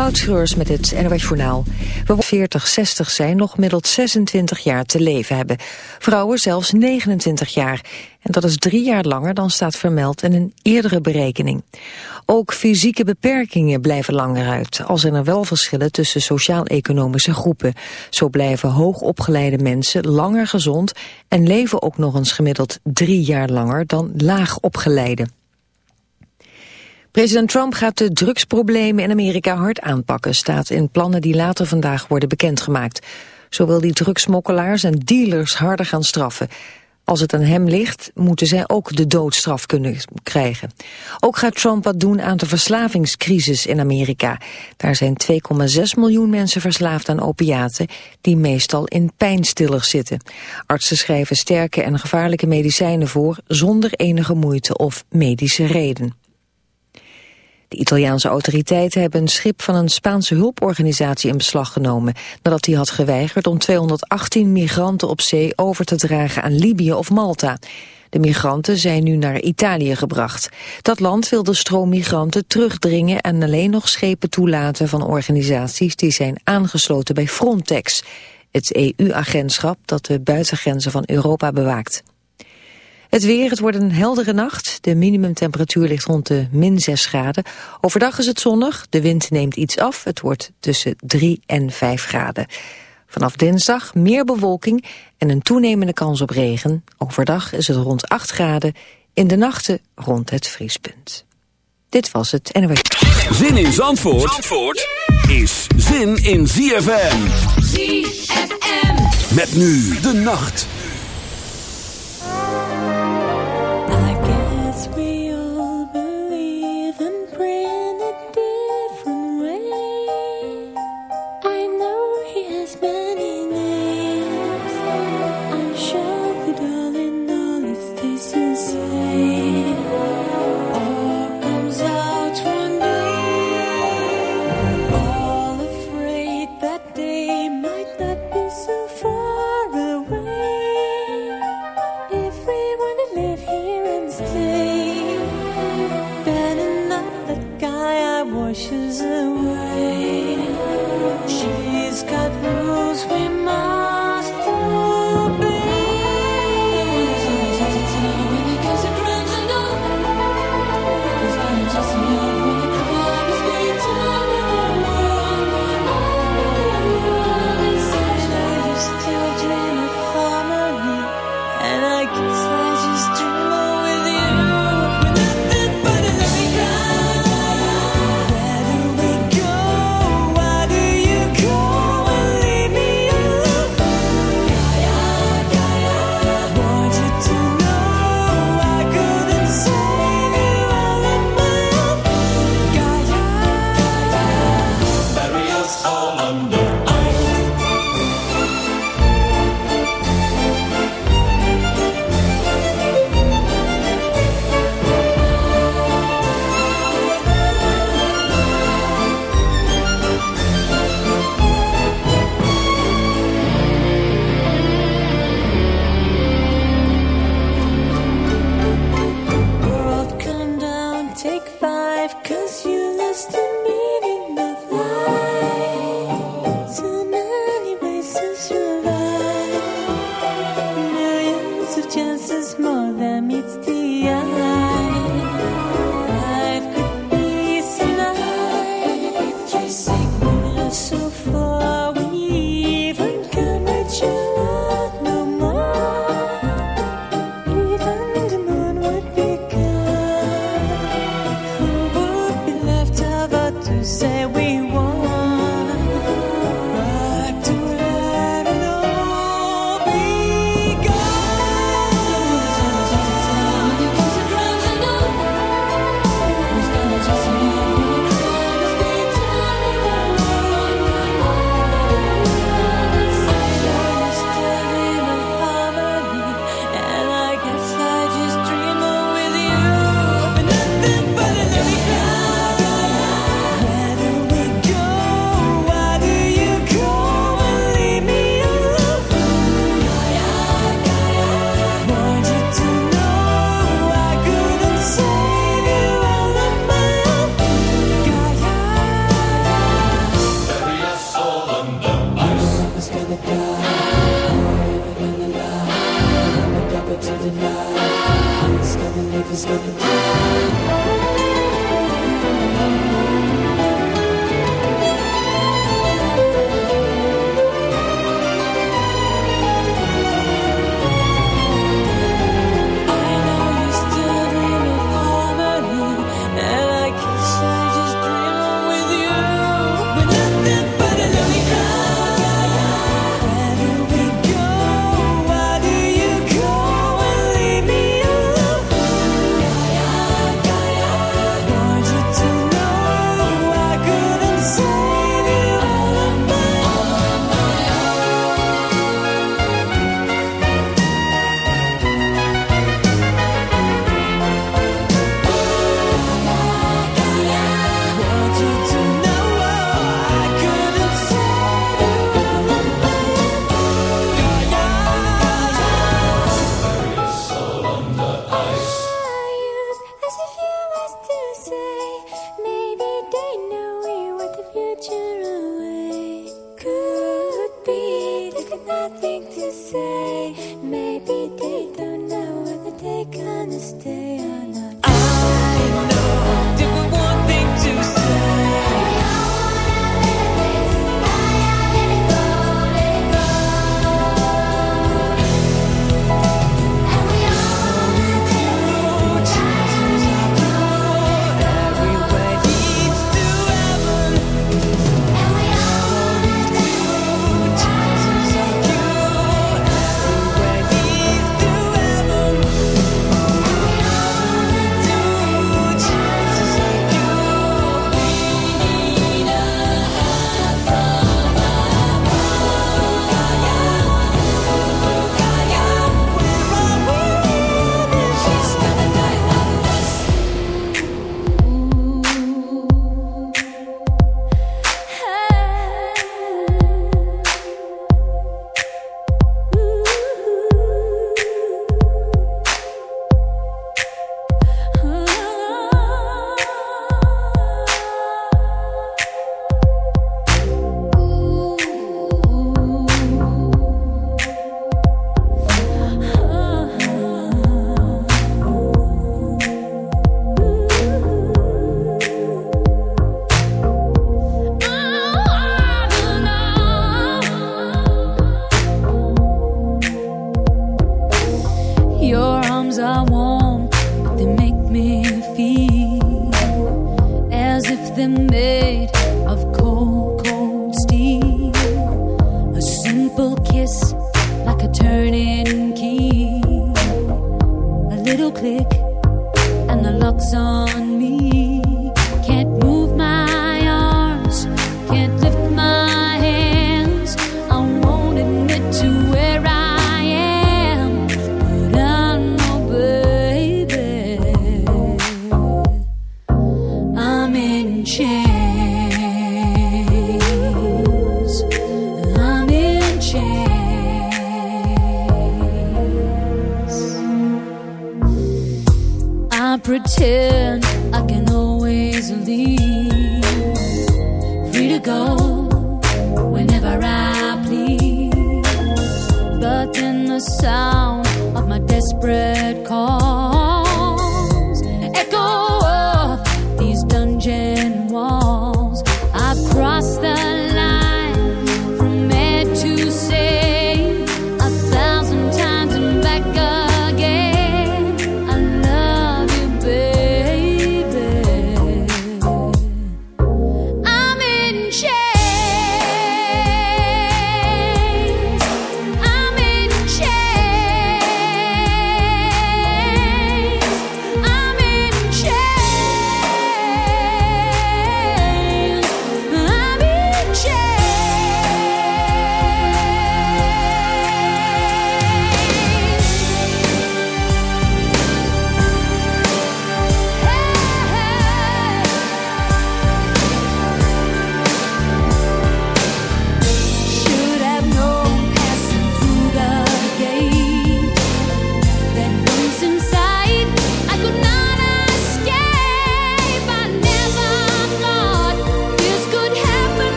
Moutschreurs met het NOS Journaal. We 40, 60 zijn nog middels 26 jaar te leven hebben. Vrouwen zelfs 29 jaar. En dat is drie jaar langer dan staat vermeld in een eerdere berekening. Ook fysieke beperkingen blijven langer uit. Al zijn er wel verschillen tussen sociaal-economische groepen. Zo blijven hoogopgeleide mensen langer gezond... en leven ook nog eens gemiddeld drie jaar langer dan laagopgeleide. President Trump gaat de drugsproblemen in Amerika hard aanpakken, staat in plannen die later vandaag worden bekendgemaakt. Zo wil die drugsmokkelaars en dealers harder gaan straffen. Als het aan hem ligt, moeten zij ook de doodstraf kunnen krijgen. Ook gaat Trump wat doen aan de verslavingscrisis in Amerika. Daar zijn 2,6 miljoen mensen verslaafd aan opiaten... die meestal in pijnstillers zitten. Artsen schrijven sterke en gevaarlijke medicijnen voor... zonder enige moeite of medische reden. De Italiaanse autoriteiten hebben een schip van een Spaanse hulporganisatie in beslag genomen, nadat hij had geweigerd om 218 migranten op zee over te dragen aan Libië of Malta. De migranten zijn nu naar Italië gebracht. Dat land wil de stroom migranten terugdringen en alleen nog schepen toelaten van organisaties die zijn aangesloten bij Frontex, het EU-agentschap dat de buitengrenzen van Europa bewaakt. Het weer, het wordt een heldere nacht. De minimumtemperatuur ligt rond de min 6 graden. Overdag is het zonnig, de wind neemt iets af. Het wordt tussen 3 en 5 graden. Vanaf dinsdag meer bewolking en een toenemende kans op regen. Overdag is het rond 8 graden, in de nachten rond het vriespunt. Dit was het NOS. Zin in Zandvoort, Zandvoort is zin in ZFM. ZFM. Met nu de nacht.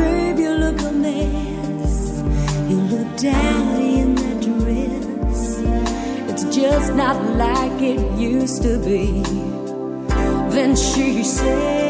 Babe, you look a mess. You look dowdy in that dress. It's just not like it used to be. Then she says,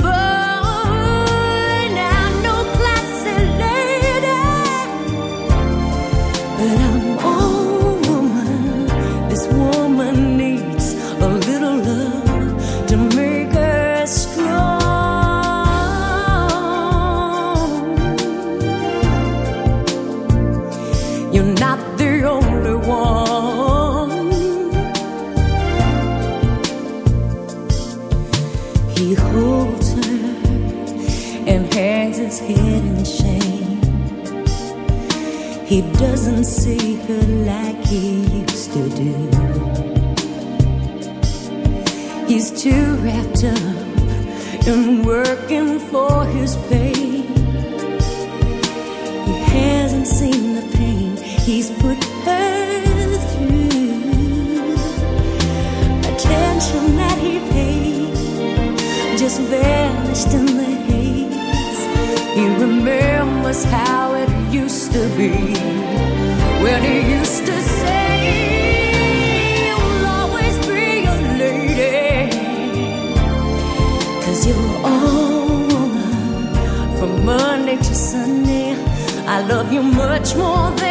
月亮光。In working for his pay. He hasn't seen the pain he's put her through. Attention that he paid just vanished in the haze. He remembers how it used to be when he used to say, Sunday. I love you much more than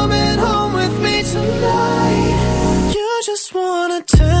just wanna tell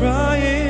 To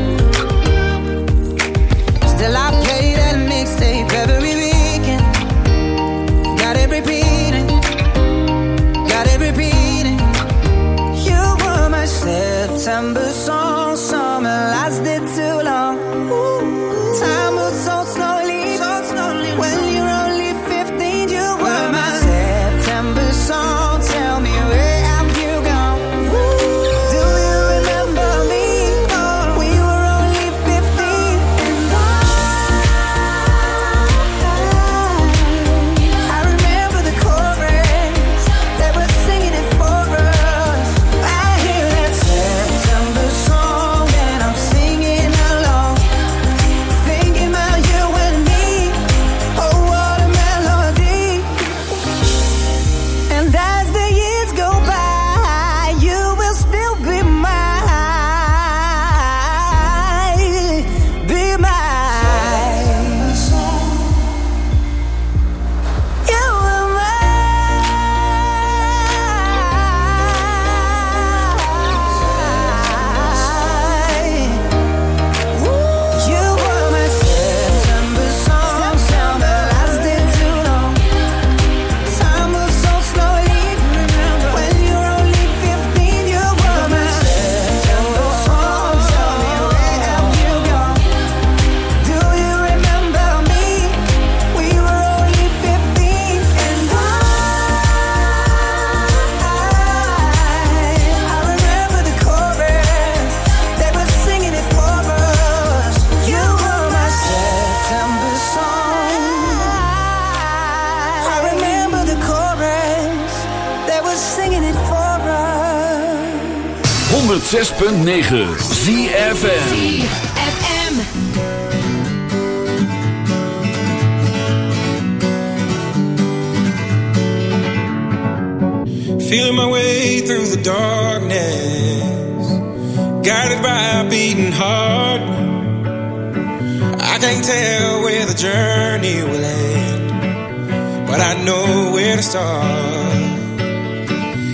106.9 ZFM. Feeling my way through the darkness, guided by a beating heart. I can't tell where the journey will end, but I know where to start.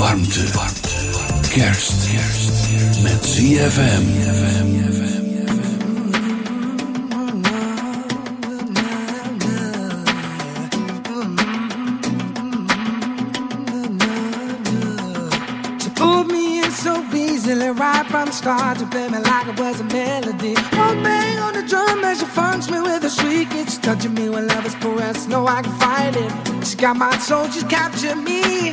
Warmte. Kerst. kerst Met ZFM. She pulled me in so easily right from the start to play me like it was a melody. One bang on the drum as she funks me with a sweet She's touching me when love is caressed. No, I can fight it. She got my soul, she's captured me.